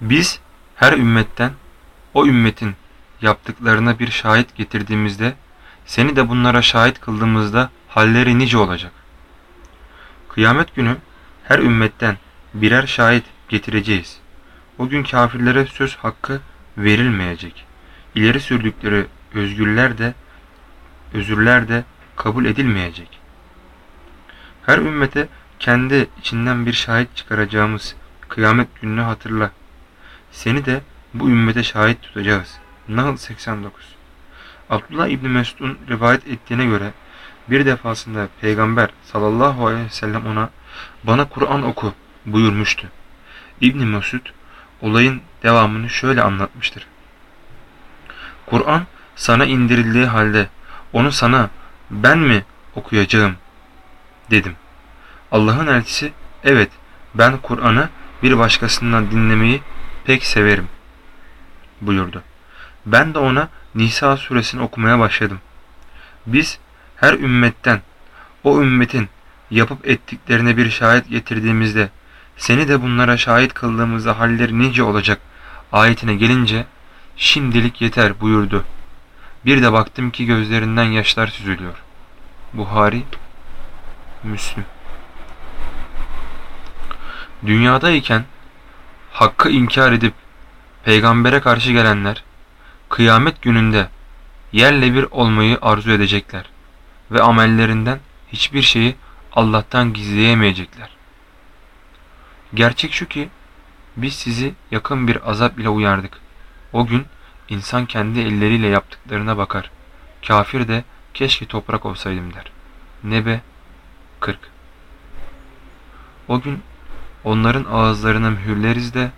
Biz her ümmetten o ümmetin yaptıklarına bir şahit getirdiğimizde seni de bunlara şahit kıldığımızda halleri nice olacak. Kıyamet günü her ümmetten birer şahit getireceğiz. O gün kafirlere söz hakkı verilmeyecek. İleri sürdükleri özgürler de özürler de kabul edilmeyecek. Her ümmete kendi içinden bir şahit çıkaracağımız kıyamet gününü hatırla. Seni de bu ümmete şahit tutacağız. Nahl 89 Abdullah İbni Mesud'un rivayet ettiğine göre bir defasında Peygamber sallallahu aleyhi ve sellem ona bana Kur'an oku buyurmuştu. İbni Mesud olayın devamını şöyle anlatmıştır. Kur'an sana indirildiği halde onu sana ben mi okuyacağım dedim. Allah'ın elçisi evet ben Kur'an'ı bir başkasından dinlemeyi pek severim buyurdu. Ben de ona Nisa suresini okumaya başladım. Biz her ümmetten o ümmetin yapıp ettiklerine bir şahit getirdiğimizde seni de bunlara şahit kıldığımızda halleri nice olacak ayetine gelince şimdilik yeter buyurdu. Bir de baktım ki gözlerinden yaşlar süzülüyor. Buhari, Müslüm. Dünyadayken hakkı inkar edip peygambere karşı gelenler kıyamet gününde yerle bir olmayı arzu edecekler ve amellerinden hiçbir şeyi Allah'tan gizleyemeyecekler. Gerçek şu ki biz sizi yakın bir azap ile uyardık. O gün insan kendi elleriyle yaptıklarına bakar. Kafir de keşke toprak olsaydım der. Nebe 40 O gün onların ağızlarına mühürleriz de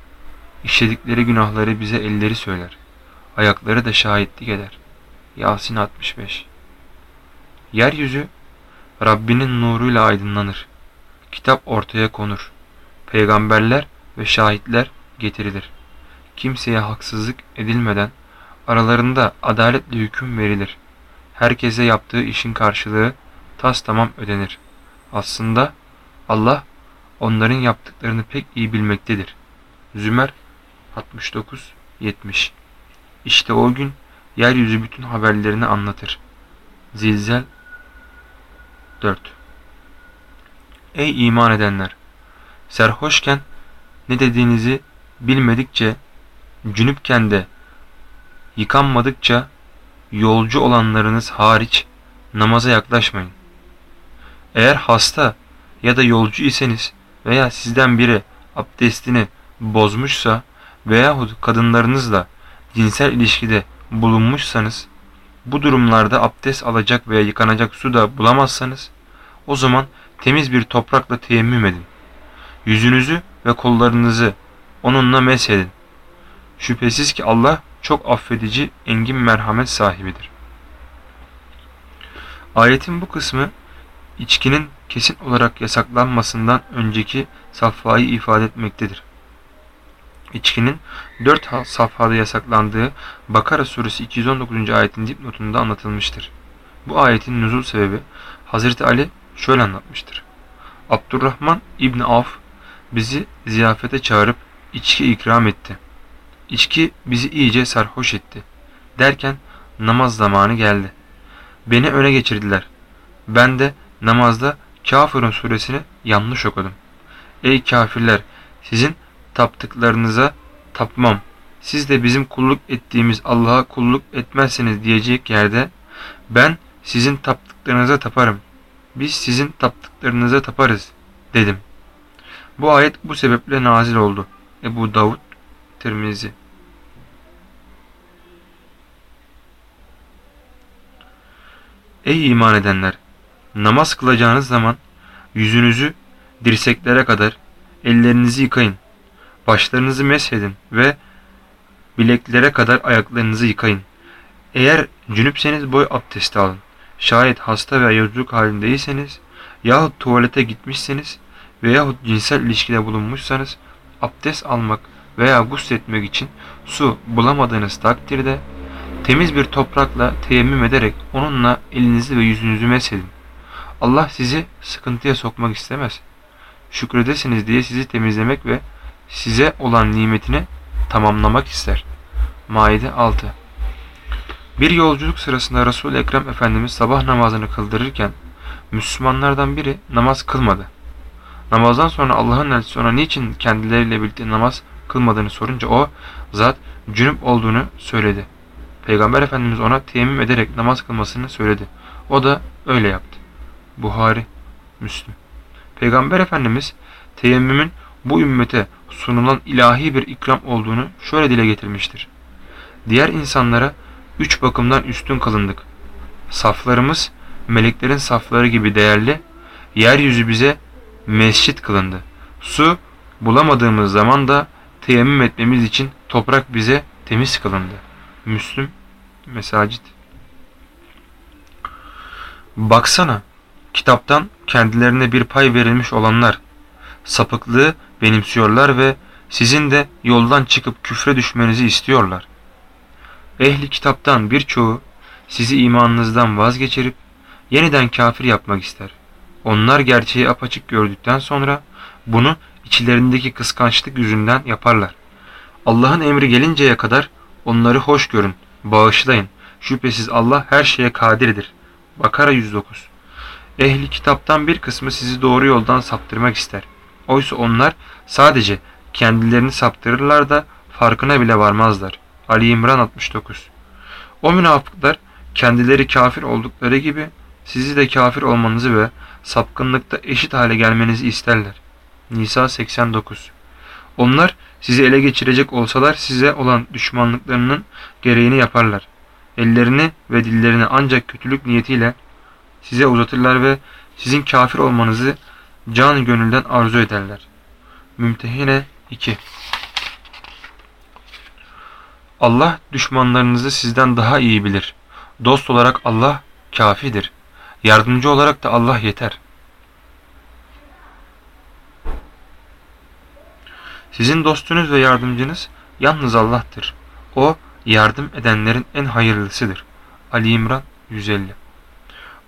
işledikleri günahları bize elleri söyler. Ayakları da şahitlik eder. Yasin 65 Yeryüzü Rabbinin nuruyla aydınlanır. Kitap ortaya konur. Peygamberler ve şahitler getirilir. Kimseye haksızlık edilmeden aralarında adaletle hüküm verilir. Herkese yaptığı işin karşılığı tas tamam ödenir. Aslında Allah onların yaptıklarını pek iyi bilmektedir. Zümer 69-70 İşte o gün yeryüzü bütün haberlerini anlatır. Zilzel 4 Ey iman edenler! Serhoşken ne dediğinizi bilmedikçe, cünüpken de yıkanmadıkça yolcu olanlarınız hariç namaza yaklaşmayın. Eğer hasta ya da yolcu iseniz veya sizden biri abdestini bozmuşsa veyahut kadınlarınızla cinsel ilişkide bulunmuşsanız bu durumlarda abdest alacak veya yıkanacak su da bulamazsanız o zaman temiz bir toprakla teyemmüm edin. Yüzünüzü ve kollarınızı onunla meshedin. Şüphesiz ki Allah çok affedici, engin merhamet sahibidir. Ayetin bu kısmı içkinin kesin olarak yasaklanmasından önceki safhayı ifade etmektedir. İçkinin 4 safhada yasaklandığı Bakara suresi 219. ayetin dipnotunda anlatılmıştır. Bu ayetin nüzul sebebi Hazreti Ali şöyle anlatmıştır. Abdurrahman İbni Avf bizi ziyafete çağırıp içki ikram etti. İçki bizi iyice sarhoş etti. Derken namaz zamanı geldi. Beni öne geçirdiler. Ben de namazda Kafirun suresini yanlış okudum. Ey kafirler sizin taptıklarınıza tapmam. Siz de bizim kulluk ettiğimiz Allah'a kulluk etmezseniz diyecek yerde ben sizin taptıklarınıza taparım. Biz sizin taptıklarınıza taparız dedim. Bu ayet bu sebeple nazil oldu. Ebu Davud Tirmizi Ey iman edenler! Namaz kılacağınız zaman yüzünüzü dirseklere kadar ellerinizi yıkayın. Başlarınızı meshedin ve bileklere kadar ayaklarınızı yıkayın. Eğer cünüpseniz boy abdesti alın. Şayet hasta veya yolculuk halindeyseniz yahut tuvalete gitmişseniz veyahut cinsel ilişkide bulunmuşsanız abdest almak veya gusletmek için su bulamadığınız takdirde temiz bir toprakla teyemmüm ederek onunla elinizi ve yüzünüzü meshedin. Allah sizi sıkıntıya sokmak istemez. Şükredesiniz diye sizi temizlemek ve size olan nimetine tamamlamak ister. Maide 6 Bir yolculuk sırasında resul Ekrem Efendimiz sabah namazını kıldırırken Müslümanlardan biri namaz kılmadı. Namazdan sonra Allah'ın elçisi ona niçin kendileriyle birlikte namaz kılmadığını sorunca o zat cünüp olduğunu söyledi. Peygamber Efendimiz ona teyemmüm ederek namaz kılmasını söyledi. O da öyle yaptı. Buhari, Müslüm. Peygamber Efendimiz teyemmümün bu ümmete sunulan ilahi bir ikram olduğunu şöyle dile getirmiştir. Diğer insanlara üç bakımdan üstün kılındık. Saflarımız meleklerin safları gibi değerli, yeryüzü bize mescit kılındı. Su bulamadığımız zaman da teyemmüm etmemiz için toprak bize temiz kılındı. Müslüm Mesacit Baksana, kitaptan kendilerine bir pay verilmiş olanlar, sapıklığı benimsiyorlar ve sizin de yoldan çıkıp küfre düşmenizi istiyorlar. Ehli kitaptan birçoğu sizi imanınızdan vazgeçirip yeniden kafir yapmak ister. Onlar gerçeği apaçık gördükten sonra bunu içlerindeki kıskançlık yüzünden yaparlar. Allah'ın emri gelinceye kadar onları hoş görün, bağışlayın. Şüphesiz Allah her şeye kadirdir. Bakara 109 Ehli kitaptan bir kısmı sizi doğru yoldan saptırmak ister. Oysa onlar sadece kendilerini saptırırlar da farkına bile varmazlar. Ali İmran 69 O münafıklar kendileri kafir oldukları gibi sizi de kafir olmanızı ve sapkınlıkta eşit hale gelmenizi isterler. Nisa 89 Onlar sizi ele geçirecek olsalar size olan düşmanlıklarının gereğini yaparlar. Ellerini ve dillerini ancak kötülük niyetiyle size uzatırlar ve sizin kafir olmanızı can gönülden arzu ederler. Mümtehine 2 Allah düşmanlarınızı sizden daha iyi bilir. Dost olarak Allah kafidir. Yardımcı olarak da Allah yeter. Sizin dostunuz ve yardımcınız yalnız Allah'tır. O yardım edenlerin en hayırlısıdır. Ali İmran 150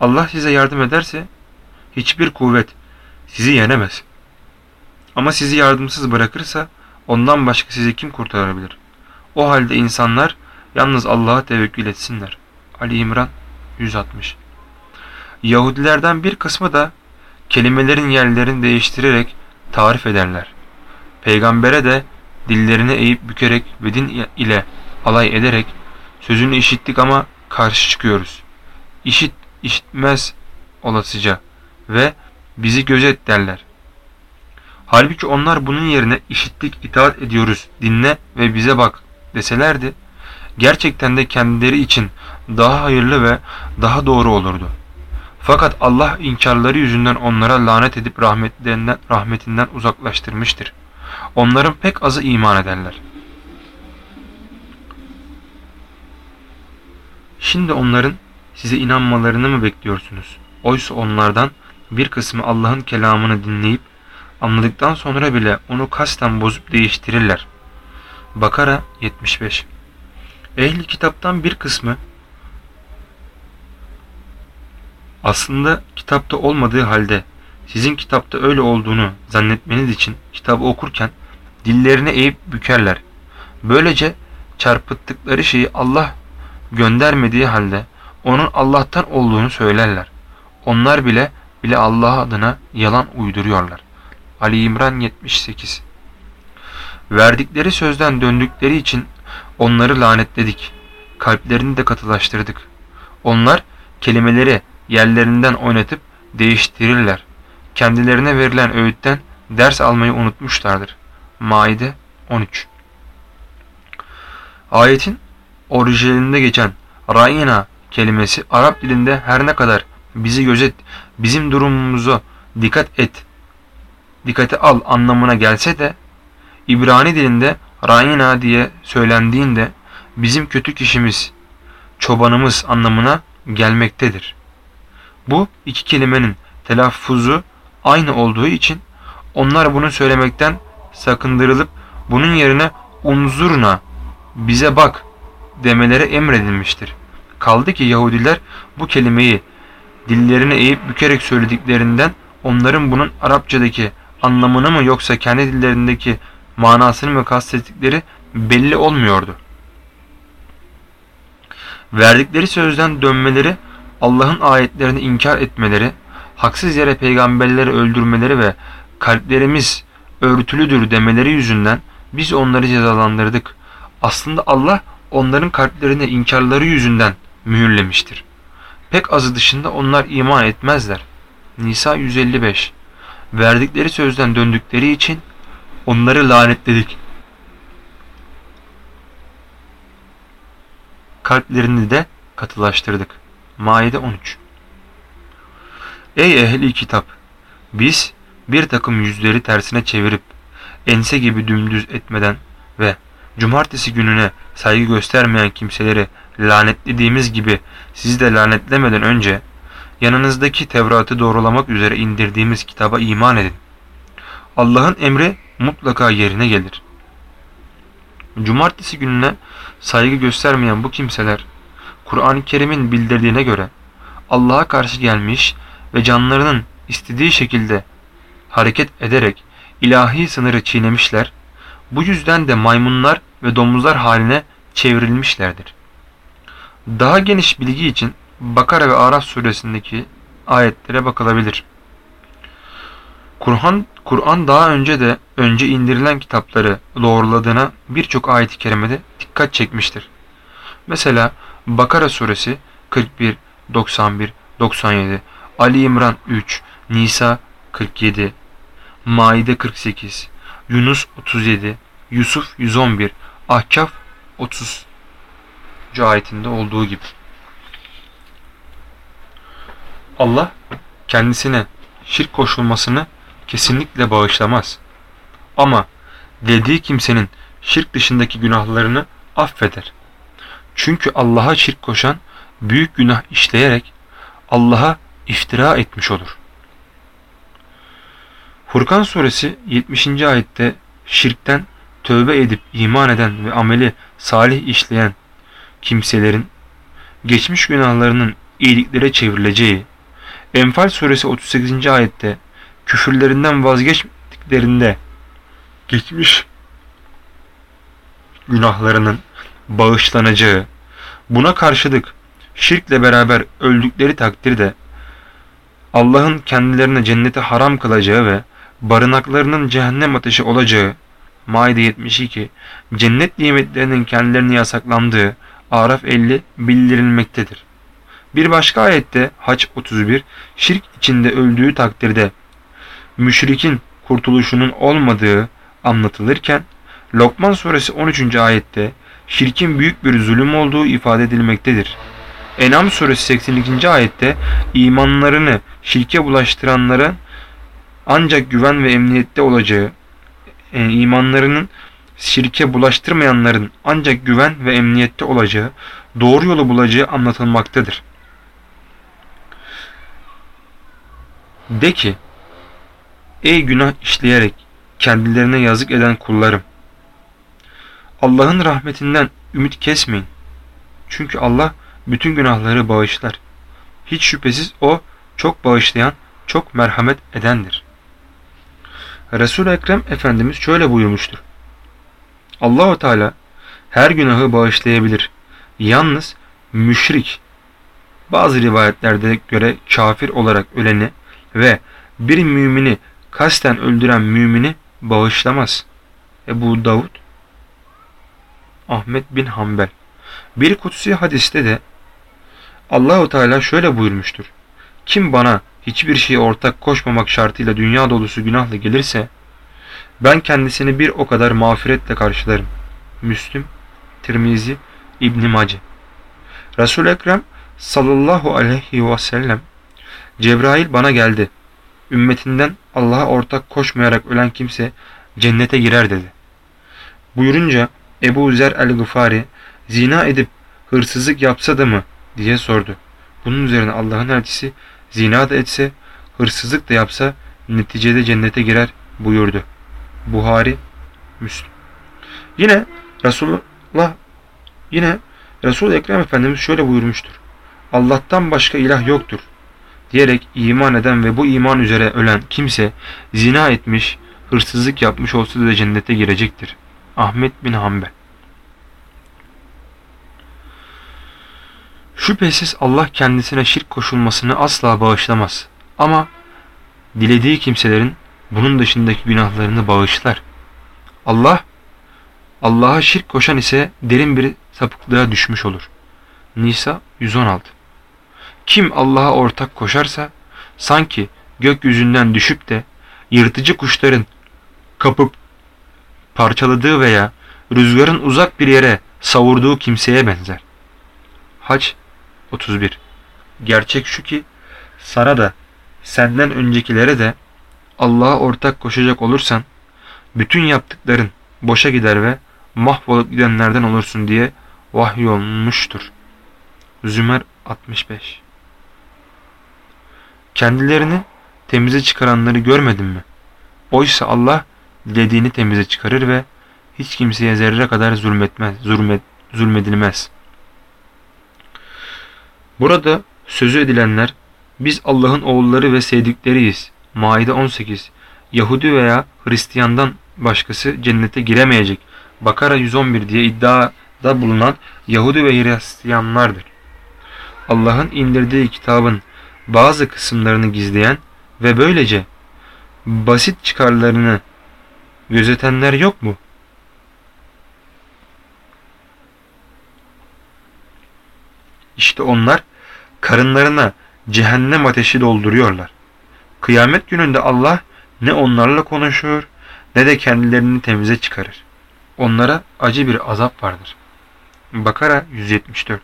Allah size yardım ederse hiçbir kuvvet sizi yenemez. Ama sizi yardımsız bırakırsa ondan başka sizi kim kurtarabilir? O halde insanlar yalnız Allah'a tevekkül etsinler. Ali İmran 160 Yahudilerden bir kısmı da kelimelerin yerlerini değiştirerek tarif ederler. Peygambere de dillerini eğip bükerek ve din ile alay ederek sözünü işittik ama karşı çıkıyoruz. İşit, işitmez olasıca ve bizi gözet derler. Halbuki onlar bunun yerine işittik, itaat ediyoruz, dinle ve bize bak deselerdi, gerçekten de kendileri için daha hayırlı ve daha doğru olurdu. Fakat Allah inkarları yüzünden onlara lanet edip rahmetinden, rahmetinden uzaklaştırmıştır. Onların pek azı iman ederler. Şimdi onların size inanmalarını mı bekliyorsunuz? Oysa onlardan bir kısmı Allah'ın kelamını dinleyip anladıktan sonra bile onu kasten bozup değiştirirler. Bakara 75 Ehli kitaptan bir kısmı aslında kitapta olmadığı halde sizin kitapta öyle olduğunu zannetmeniz için kitabı okurken dillerini eğip bükerler. Böylece çarpıttıkları şeyi Allah göndermediği halde onun Allah'tan olduğunu söylerler. Onlar bile bile Allah adına yalan uyduruyorlar. Ali İmran 78 Verdikleri sözden döndükleri için onları lanetledik. Kalplerini de katılaştırdık. Onlar kelimeleri yerlerinden oynatıp değiştirirler. Kendilerine verilen öğütten ders almayı unutmuşlardır. Maide 13 Ayetin orijinalinde geçen Ra'ina kelimesi Arap dilinde her ne kadar bizi gözet, bizim durumumuzu dikkat et, dikkate al anlamına gelse de İbrani dilinde Ra'ina diye söylendiğinde bizim kötü kişimiz, çobanımız anlamına gelmektedir. Bu iki kelimenin telaffuzu aynı olduğu için onlar bunu söylemekten sakındırılıp bunun yerine unzurna bize bak demeleri emredilmiştir. Kaldı ki Yahudiler bu kelimeyi dillerini eğip bükerek söylediklerinden onların bunun Arapçadaki anlamını mı yoksa kendi dillerindeki manasını mı kastettikleri belli olmuyordu. Verdikleri sözden dönmeleri, Allah'ın ayetlerini inkar etmeleri, haksız yere peygamberleri öldürmeleri ve kalplerimiz örtülüdür demeleri yüzünden biz onları cezalandırdık. Aslında Allah onların kalplerini inkarları yüzünden mühürlemiştir. Pek azı dışında onlar iman etmezler. Nisa 155 Verdikleri sözden döndükleri için onları lanetledik. Kalplerini de katılaştırdık. Maide 13 Ey ehli kitap! Biz bir takım yüzleri tersine çevirip ense gibi dümdüz etmeden ve cumartesi gününe saygı göstermeyen kimseleri lanetlediğimiz gibi sizi de lanetlemeden önce yanınızdaki Tevrat'ı doğrulamak üzere indirdiğimiz kitaba iman edin. Allah'ın emri mutlaka yerine gelir. Cumartesi gününe saygı göstermeyen bu kimseler Kur'an-ı Kerim'in bildirdiğine göre Allah'a karşı gelmiş ve canlarının istediği şekilde hareket ederek ilahi sınırı çiğnemişler, bu yüzden de maymunlar ve domuzlar haline çevrilmişlerdir. Daha geniş bilgi için Bakara ve Araf suresindeki ayetlere bakılabilir. Kur'an Kur'an daha önce de önce indirilen kitapları doğruladığına birçok ayet-i kerimede dikkat çekmiştir. Mesela Bakara suresi 41, 91, 97, Ali İmran 3, Nisa 47, Maide 48, Yunus 37, Yusuf 111, Ahkaf 30 ayetinde olduğu gibi. Allah kendisine şirk koşulmasını kesinlikle bağışlamaz. Ama dediği kimsenin şirk dışındaki günahlarını affeder. Çünkü Allah'a şirk koşan büyük günah işleyerek Allah'a iftira etmiş olur. Furkan suresi 70. ayette şirkten tövbe edip iman eden ve ameli salih işleyen kimselerin geçmiş günahlarının iyiliklere çevrileceği, Enfal suresi 38. ayette küfürlerinden vazgeçtiklerinde geçmiş günahlarının bağışlanacağı, buna karşılık şirkle beraber öldükleri takdirde Allah'ın kendilerine cenneti haram kılacağı ve barınaklarının cehennem ateşi olacağı Maide 72 cennet nimetlerinin kendilerine yasaklandığı Araf 50 bildirilmektedir. Bir başka ayette Haç 31 şirk içinde öldüğü takdirde müşrikin kurtuluşunun olmadığı anlatılırken Lokman suresi 13. ayette şirkin büyük bir zulüm olduğu ifade edilmektedir. Enam suresi 82. ayette imanlarını şirke bulaştıranların ancak güven ve emniyette olacağı, e, imanlarının şirke bulaştırmayanların ancak güven ve emniyette olacağı, doğru yolu bulacağı anlatılmaktadır. De ki, ey günah işleyerek kendilerine yazık eden kullarım, Allah'ın rahmetinden ümit kesmeyin. Çünkü Allah bütün günahları bağışlar. Hiç şüphesiz O çok bağışlayan, çok merhamet edendir. Resul-i Ekrem Efendimiz şöyle buyurmuştur. Allahu Teala her günahı bağışlayabilir. Yalnız müşrik bazı rivayetlerde göre kafir olarak öleni ve bir mümini kasten öldüren mümini bağışlamaz. Ebu Davud Ahmet bin Hanbel Bir kutsi hadiste de Allahu Teala şöyle buyurmuştur. Kim bana hiçbir şeye ortak koşmamak şartıyla dünya dolusu günahla gelirse ben kendisini bir o kadar mağfiretle karşılarım. Müslüm, Tirmizi, İbn Mace. Resul Ekrem sallallahu aleyhi ve sellem Cebrail bana geldi. Ümmetinden Allah'a ortak koşmayarak ölen kimse cennete girer dedi. Buyurunca Ebu Zer el-Gıfari zina edip hırsızlık yapsa da mı diye sordu. Bunun üzerine Allah'ın elçisi zina da etse, hırsızlık da yapsa neticede cennete girer buyurdu. Buhari, Müslüm. Yine Resulullah yine Resul Ekrem Efendimiz şöyle buyurmuştur. Allah'tan başka ilah yoktur diyerek iman eden ve bu iman üzere ölen kimse zina etmiş, hırsızlık yapmış olsa da cennete girecektir. Ahmet bin Hanbel Şüphesiz Allah kendisine şirk koşulmasını asla bağışlamaz. Ama dilediği kimselerin bunun dışındaki günahlarını bağışlar. Allah, Allah'a şirk koşan ise derin bir sapıklığa düşmüş olur. Nisa 116 Kim Allah'a ortak koşarsa sanki gökyüzünden düşüp de yırtıcı kuşların kapıp parçaladığı veya rüzgarın uzak bir yere savurduğu kimseye benzer. Haç 31 Gerçek şu ki sana da senden öncekilere de Allah'a ortak koşacak olursan bütün yaptıkların boşa gider ve mahvolup gidenlerden olursun diye vahyolmuştur. Zümer 65 Kendilerini temize çıkaranları görmedin mi? Oysa Allah dilediğini temize çıkarır ve hiç kimseye zerre kadar zulmetmez, zulmet, zulmedilmez. Burada sözü edilenler biz Allah'ın oğulları ve sevdikleriyiz. Maide 18 Yahudi veya Hristiyandan başkası cennete giremeyecek. Bakara 111 diye iddiada bulunan Yahudi ve Hristiyanlardır. Allah'ın indirdiği kitabın bazı kısımlarını gizleyen ve böylece basit çıkarlarını gözetenler yok mu? İşte onlar karınlarına cehennem ateşi dolduruyorlar. Kıyamet gününde Allah ne onlarla konuşur ne de kendilerini temize çıkarır. Onlara acı bir azap vardır. Bakara 174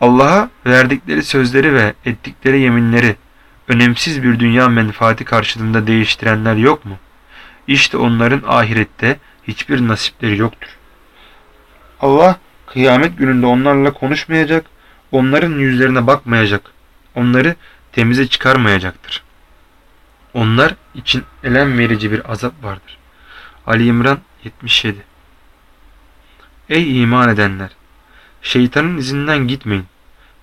Allah'a verdikleri sözleri ve ettikleri yeminleri önemsiz bir dünya menfaati karşılığında değiştirenler yok mu? İşte onların ahirette hiçbir nasipleri yoktur. Allah kıyamet gününde onlarla konuşmayacak, onların yüzlerine bakmayacak, onları temize çıkarmayacaktır. Onlar için elem verici bir azap vardır. Ali İmran 77 Ey iman edenler! Şeytanın izinden gitmeyin.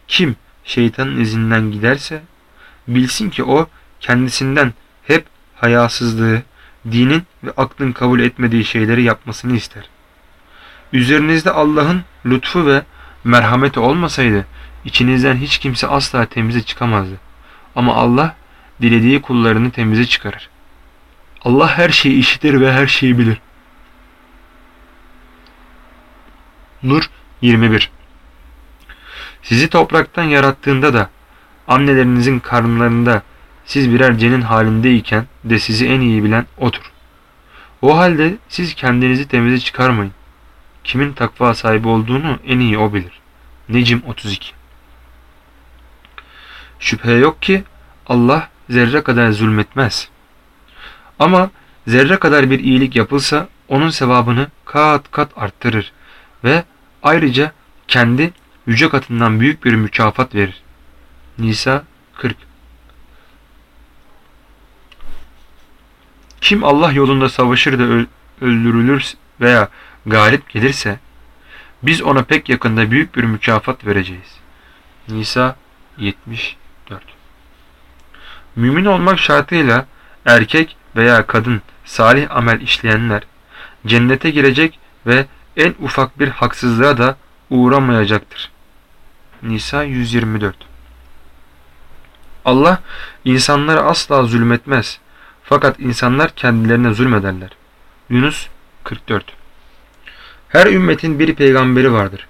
Kim şeytanın izinden giderse bilsin ki o kendisinden hep hayasızlığı, dinin ve aklın kabul etmediği şeyleri yapmasını ister. Üzerinizde Allah'ın lütfu ve merhameti olmasaydı içinizden hiç kimse asla temize çıkamazdı. Ama Allah dilediği kullarını temize çıkarır. Allah her şeyi işitir ve her şeyi bilir. Nur 21 Sizi topraktan yarattığında da annelerinizin karnlarında siz birer cenin halindeyken de sizi en iyi bilen O'dur. O halde siz kendinizi temize çıkarmayın. Kimin takva sahibi olduğunu en iyi O bilir. Necim 32 Şüphe yok ki Allah zerre kadar zulmetmez. Ama zerre kadar bir iyilik yapılsa onun sevabını kat kat arttırır ve ayrıca kendi yüce katından büyük bir mükafat verir. Nisa 40 Kim Allah yolunda savaşır da öldürülür veya galip gelirse biz ona pek yakında büyük bir mükafat vereceğiz. Nisa 74 Mümin olmak şartıyla erkek veya kadın salih amel işleyenler cennete girecek ve en ufak bir haksızlığa da uğramayacaktır. Nisa 124 Allah insanlara asla zulmetmez. Fakat insanlar kendilerine zulmederler. Yunus 44 Her ümmetin bir peygamberi vardır.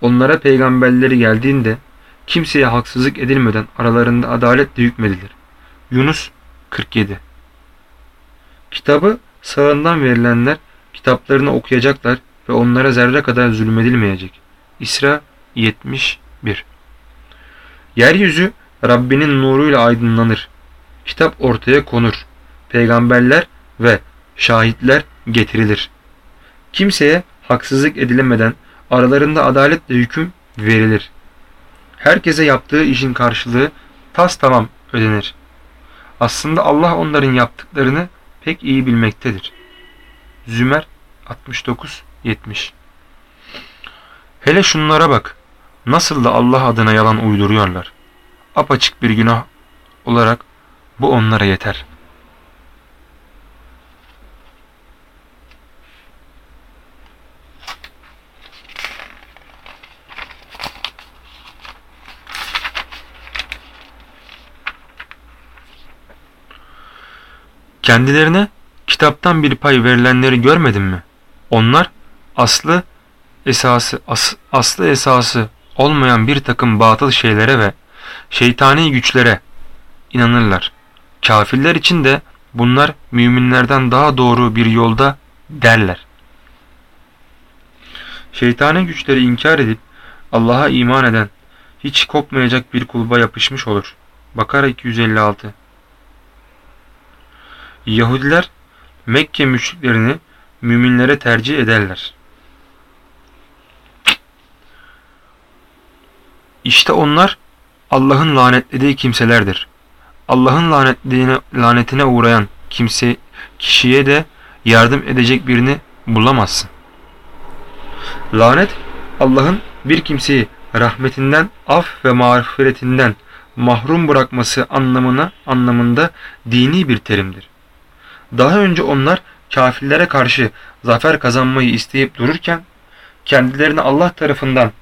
Onlara peygamberleri geldiğinde kimseye haksızlık edilmeden aralarında adaletle hükmedilir. Yunus 47 Kitabı sağından verilenler kitaplarını okuyacaklar ve onlara zerre kadar zulmedilmeyecek. İsra 71 Yeryüzü Rabbinin nuruyla aydınlanır. Kitap ortaya konur. Peygamberler ve şahitler getirilir. Kimseye haksızlık edilemeden aralarında adaletle hüküm verilir. Herkese yaptığı işin karşılığı tas tamam ödenir. Aslında Allah onların yaptıklarını pek iyi bilmektedir. Zümer 69-70 Hele şunlara bak. Nasıl da Allah adına yalan uyduruyorlar. Apaçık bir günah olarak bu onlara yeter.'' Kendilerine kitaptan bir pay verilenleri görmedin mi? Onlar aslı esası as, aslı esası olmayan bir takım batıl şeylere ve şeytani güçlere inanırlar. Kafirler için de bunlar müminlerden daha doğru bir yolda derler. Şeytani güçleri inkar edip Allah'a iman eden hiç kopmayacak bir kulba yapışmış olur. Bakara 256 Yahudiler Mekke müşriklerini müminlere tercih ederler. İşte onlar Allah'ın lanetlediği kimselerdir. Allah'ın lanetliğine, lanetine uğrayan kimse kişiye de yardım edecek birini bulamazsın. Lanet Allah'ın bir kimseyi rahmetinden, af ve mağfiretinden mahrum bırakması anlamına anlamında dini bir terimdir. Daha önce onlar kafirlere karşı zafer kazanmayı isteyip dururken kendilerine Allah tarafından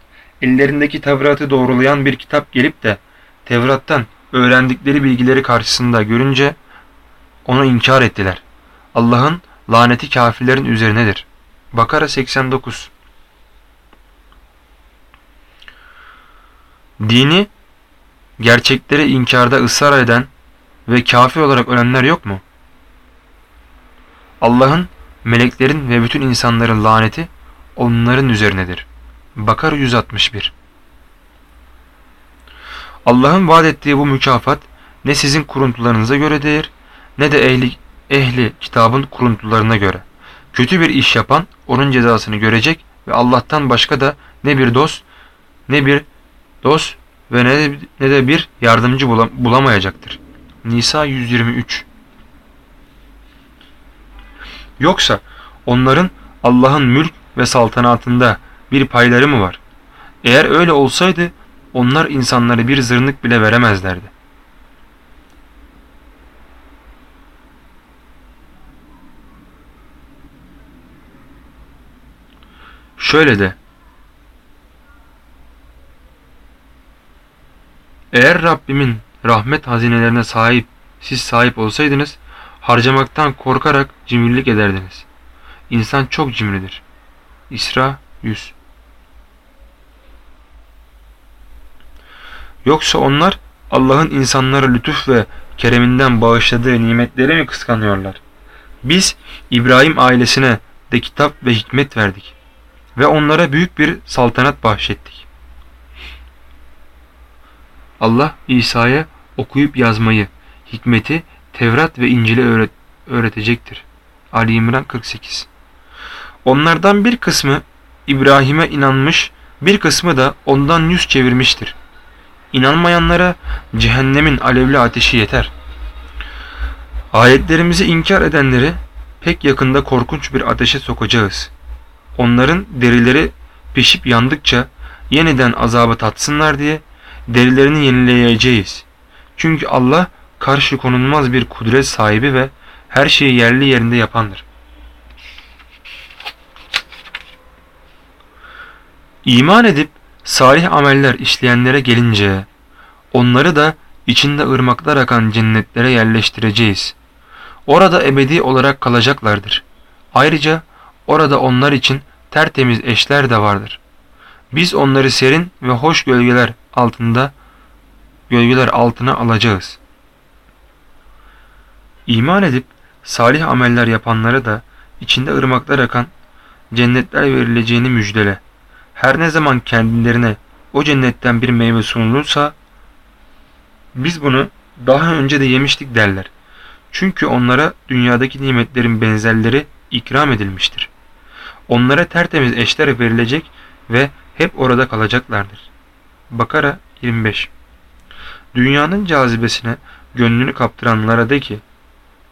ellerindeki Tevrat'ı doğrulayan bir kitap gelip de Tevrat'tan öğrendikleri bilgileri karşısında görünce onu inkar ettiler. Allah'ın laneti kafirlerin üzerinedir. Bakara 89 Dini gerçekleri inkarda ısrar eden ve kafir olarak ölenler yok mu? Allah'ın, meleklerin ve bütün insanların laneti onların üzerinedir. Bakar 161 Allah'ın vaat ettiği bu mükafat ne sizin kuruntularınıza göredir ne de ehli, ehli kitabın kuruntularına göre. Kötü bir iş yapan onun cezasını görecek ve Allah'tan başka da ne bir dost ne bir dost ve ne de, ne de bir yardımcı bulamayacaktır. Nisa 123 Yoksa onların Allah'ın mülk ve saltanatında bir payları mı var? Eğer öyle olsaydı onlar insanları bir zırnık bile veremezlerdi. Şöyle de Eğer Rabbimin rahmet hazinelerine sahip siz sahip olsaydınız harcamaktan korkarak cimrilik ederdiniz. İnsan çok cimridir. İsra 100 Yoksa onlar Allah'ın insanlara lütuf ve kereminden bağışladığı nimetleri mi kıskanıyorlar? Biz İbrahim ailesine de kitap ve hikmet verdik ve onlara büyük bir saltanat bahşettik. Allah İsa'ya okuyup yazmayı, hikmeti, Tevrat ve İncil'i öğret öğretecektir. Ali İmran 48 Onlardan bir kısmı İbrahim'e inanmış, bir kısmı da ondan yüz çevirmiştir. İnanmayanlara cehennemin alevli ateşi yeter. Ayetlerimizi inkar edenleri pek yakında korkunç bir ateşe sokacağız. Onların derileri pişip yandıkça yeniden azabı tatsınlar diye derilerini yenileyeceğiz. Çünkü Allah karşı konulmaz bir kudret sahibi ve her şeyi yerli yerinde yapandır. İman edip salih ameller işleyenlere gelince onları da içinde ırmaklar akan cennetlere yerleştireceğiz. Orada ebedi olarak kalacaklardır. Ayrıca orada onlar için tertemiz eşler de vardır. Biz onları serin ve hoş gölgeler altında gölgeler altına alacağız. İman edip salih ameller yapanlara da içinde ırmaklar akan cennetler verileceğini müjdele. Her ne zaman kendilerine o cennetten bir meyve sunulursa biz bunu daha önce de yemiştik derler. Çünkü onlara dünyadaki nimetlerin benzerleri ikram edilmiştir. Onlara tertemiz eşler verilecek ve hep orada kalacaklardır. Bakara 25 Dünyanın cazibesine gönlünü kaptıranlara de ki,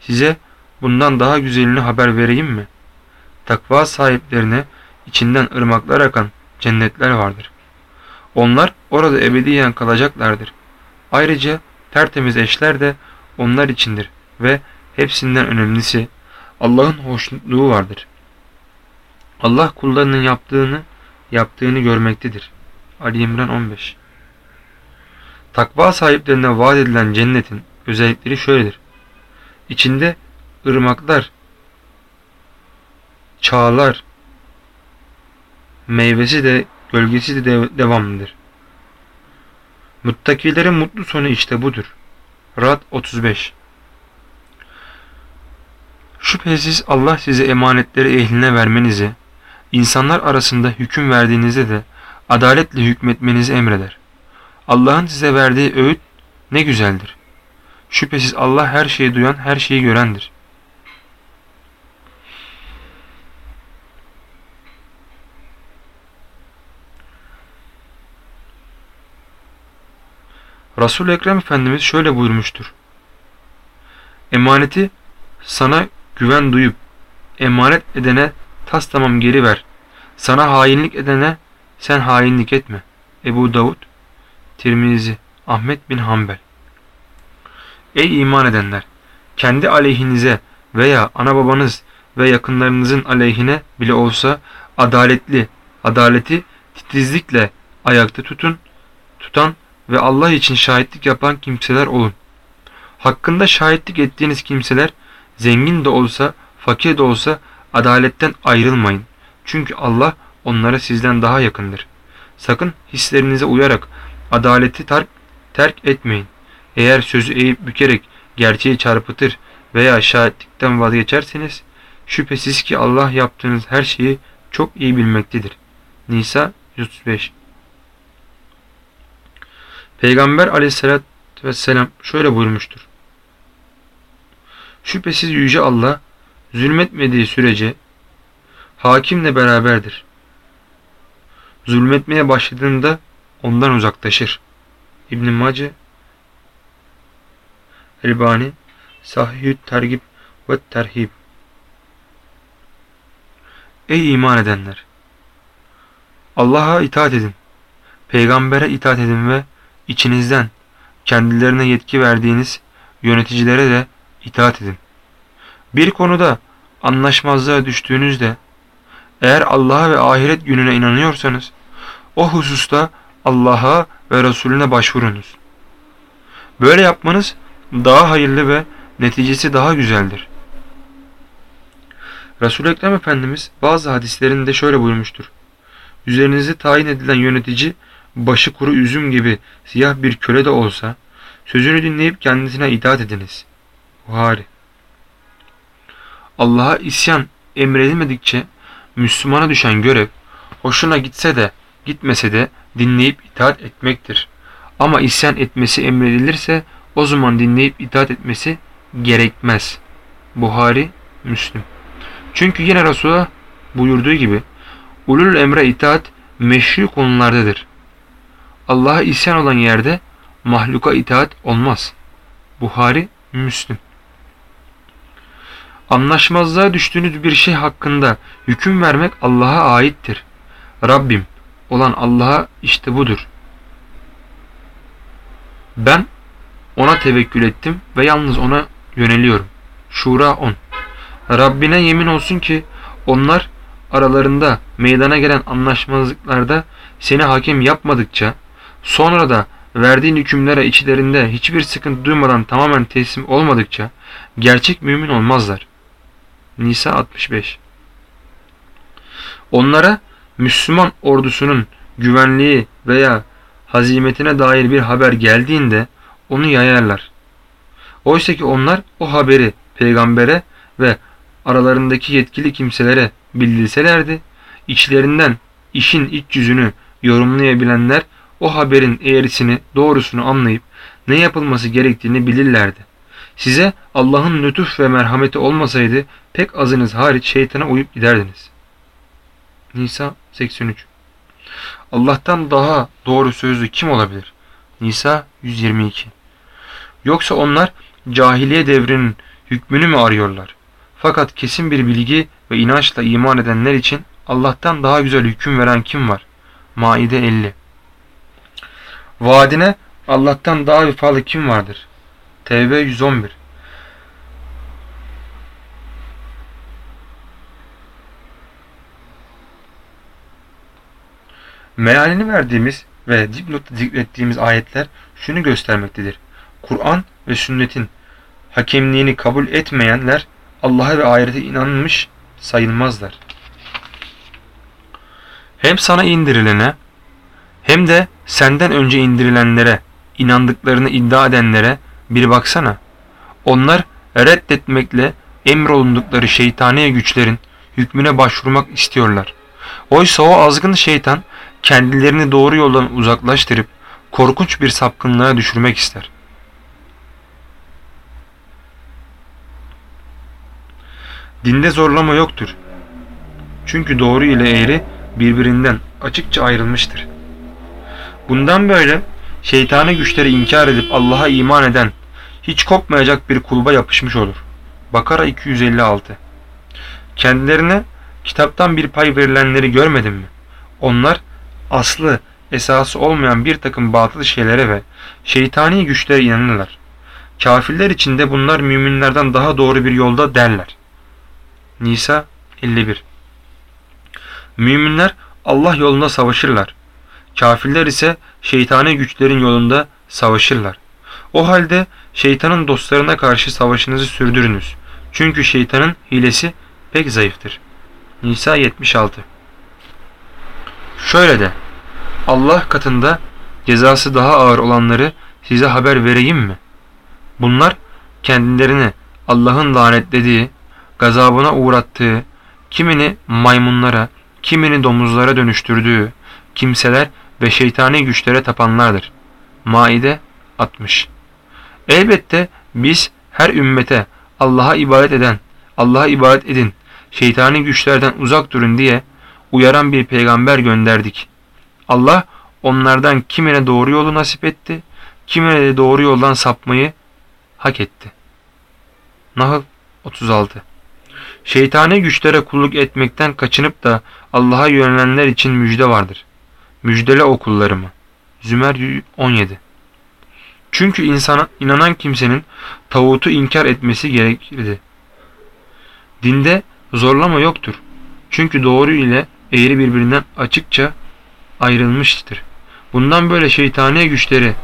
size bundan daha güzelini haber vereyim mi? Takva sahiplerine içinden ırmaklar akan cennetler vardır. Onlar orada ebediyen kalacaklardır. Ayrıca tertemiz eşler de onlar içindir ve hepsinden önemlisi Allah'ın hoşnutluğu vardır. Allah kullarının yaptığını yaptığını görmektedir. Ali İmran 15 Takva sahiplerine vaat edilen cennetin özellikleri şöyledir. İçinde ırmaklar, çağlar, meyvesi de gölgesi de devamlıdır. Muttakilerin mutlu sonu işte budur. Rad 35 Şüphesiz Allah size emanetleri ehline vermenizi, insanlar arasında hüküm verdiğinizde de adaletle hükmetmenizi emreder. Allah'ın size verdiği öğüt ne güzeldir. Şüphesiz Allah her şeyi duyan, her şeyi görendir. Resul-i Ekrem Efendimiz şöyle buyurmuştur. Emaneti sana güven duyup emanet edene tas tamam geri ver. Sana hainlik edene sen hainlik etme. Ebu Davud, Tirmizi, Ahmet bin Hanbel. Ey iman edenler! Kendi aleyhinize veya ana babanız ve yakınlarınızın aleyhine bile olsa adaletli, adaleti titizlikle ayakta tutun, tutan ve Allah için şahitlik yapan kimseler olun. Hakkında şahitlik ettiğiniz kimseler zengin de olsa, fakir de olsa adaletten ayrılmayın. Çünkü Allah onlara sizden daha yakındır. Sakın hislerinize uyarak adaleti terk, terk etmeyin. Eğer sözü eğip bükerek gerçeği çarpıtır veya şahitlikten vazgeçerseniz şüphesiz ki Allah yaptığınız her şeyi çok iyi bilmektedir. Nisa 135 Peygamber aleyhissalatü vesselam şöyle buyurmuştur. Şüphesiz Yüce Allah zulmetmediği sürece hakimle beraberdir. Zulmetmeye başladığında ondan uzaklaşır. İbn-i Mace Elbani Sahih-ü Tergib ve Terhib Ey iman edenler! Allah'a itaat edin. Peygambere itaat edin ve içinizden kendilerine yetki verdiğiniz yöneticilere de itaat edin. Bir konuda anlaşmazlığa düştüğünüzde eğer Allah'a ve ahiret gününe inanıyorsanız o hususta Allah'a ve Resulüne başvurunuz. Böyle yapmanız daha hayırlı ve neticesi daha güzeldir. Resul-i Ekrem Efendimiz bazı hadislerinde şöyle buyurmuştur. Üzerinize tayin edilen yönetici başı kuru üzüm gibi siyah bir köle de olsa sözünü dinleyip kendisine itaat ediniz. Buhari Allah'a isyan emredilmedikçe Müslümana düşen görev hoşuna gitse de gitmese de dinleyip itaat etmektir. Ama isyan etmesi emredilirse o zaman dinleyip itaat etmesi gerekmez. Buhari, Müslim. Çünkü yine Resulullah buyurduğu gibi ulul emre itaat meşru konulardadır. Allah'a isyan olan yerde mahluka itaat olmaz. Buhari, Müslim. Anlaşmazlığa düştüğünüz bir şey hakkında hüküm vermek Allah'a aittir. Rabbim olan Allah'a işte budur. Ben ona tevekkül ettim ve yalnız ona yöneliyorum. Şura 10 Rabbine yemin olsun ki onlar aralarında meydana gelen anlaşmazlıklarda seni hakem yapmadıkça sonra da verdiğin hükümlere içlerinde hiçbir sıkıntı duymadan tamamen teslim olmadıkça gerçek mümin olmazlar. Nisa 65 Onlara Müslüman ordusunun güvenliği veya hazimetine dair bir haber geldiğinde onu yayarlar. Oysa ki onlar o haberi peygambere ve aralarındaki yetkili kimselere bildirselerdi, içlerinden işin iç yüzünü yorumlayabilenler o haberin eğrisini doğrusunu anlayıp ne yapılması gerektiğini bilirlerdi. Size Allah'ın lütuf ve merhameti olmasaydı pek azınız hariç şeytana uyup giderdiniz. Nisa 83 Allah'tan daha doğru sözlü kim olabilir? Nisa 122 Yoksa onlar cahiliye devrinin hükmünü mü arıyorlar? Fakat kesin bir bilgi ve inançla iman edenler için Allah'tan daha güzel hüküm veren kim var? Maide 50 Vaadine Allah'tan daha vefalı kim vardır? Tevbe 111 Mealini verdiğimiz ve dipnotta zikrettiğimiz ayetler şunu göstermektedir. Kur'an ve sünnetin hakemliğini kabul etmeyenler Allah'a ve ahirete inanmış sayılmazlar. Hem sana indirilene hem de senden önce indirilenlere inandıklarını iddia edenlere bir baksana. Onlar reddetmekle emrolundukları şeytani güçlerin hükmüne başvurmak istiyorlar. Oysa o azgın şeytan kendilerini doğru yoldan uzaklaştırıp korkunç bir sapkınlığa düşürmek ister. Dinde zorlama yoktur. Çünkü doğru ile eğri birbirinden açıkça ayrılmıştır. Bundan böyle şeytani güçleri inkar edip Allah'a iman eden hiç kopmayacak bir kulba yapışmış olur. Bakara 256 Kendilerine kitaptan bir pay verilenleri görmedin mi? Onlar aslı, esası olmayan bir takım batıl şeylere ve şeytani güçlere inanırlar. Kafirler içinde bunlar müminlerden daha doğru bir yolda derler. Nisa 51 Müminler Allah yolunda savaşırlar. Kafirler ise şeytani güçlerin yolunda savaşırlar. O halde şeytanın dostlarına karşı savaşınızı sürdürünüz. Çünkü şeytanın hilesi pek zayıftır. Nisa 76 Şöyle de Allah katında cezası daha ağır olanları size haber vereyim mi? Bunlar kendilerini Allah'ın lanetlediği, gazabına uğrattığı, kimini maymunlara, kimini domuzlara dönüştürdüğü kimseler ve şeytani güçlere tapanlardır. Maide 60 Elbette biz her ümmete Allah'a ibadet eden, Allah'a ibadet edin, şeytani güçlerden uzak durun diye uyaran bir peygamber gönderdik. Allah onlardan kimine doğru yolu nasip etti, kimine de doğru yoldan sapmayı hak etti. Nahl 36 Şeytani güçlere kulluk etmekten kaçınıp da Allah'a yönelenler için müjde vardır. Müjdele okullarımı. Zümer 17 Çünkü insana inanan kimsenin tavutu inkar etmesi gerekirdi. Dinde zorlama yoktur. Çünkü doğru ile eğri birbirinden açıkça ayrılmıştır. Bundan böyle şeytani güçleri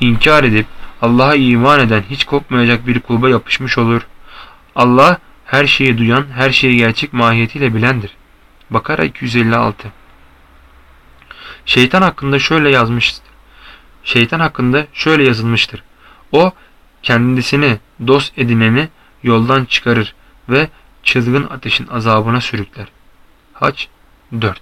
inkar edip Allah'a iman eden hiç kopmayacak bir kulba yapışmış olur. Allah her şeyi duyan, her şeyi gerçek mahiyetiyle bilendir. Bakara 256 Şeytan hakkında şöyle yazmıştır. Şeytan hakkında şöyle yazılmıştır. O kendisini dost edineni yoldan çıkarır ve çılgın ateşin azabına sürükler. Haç 4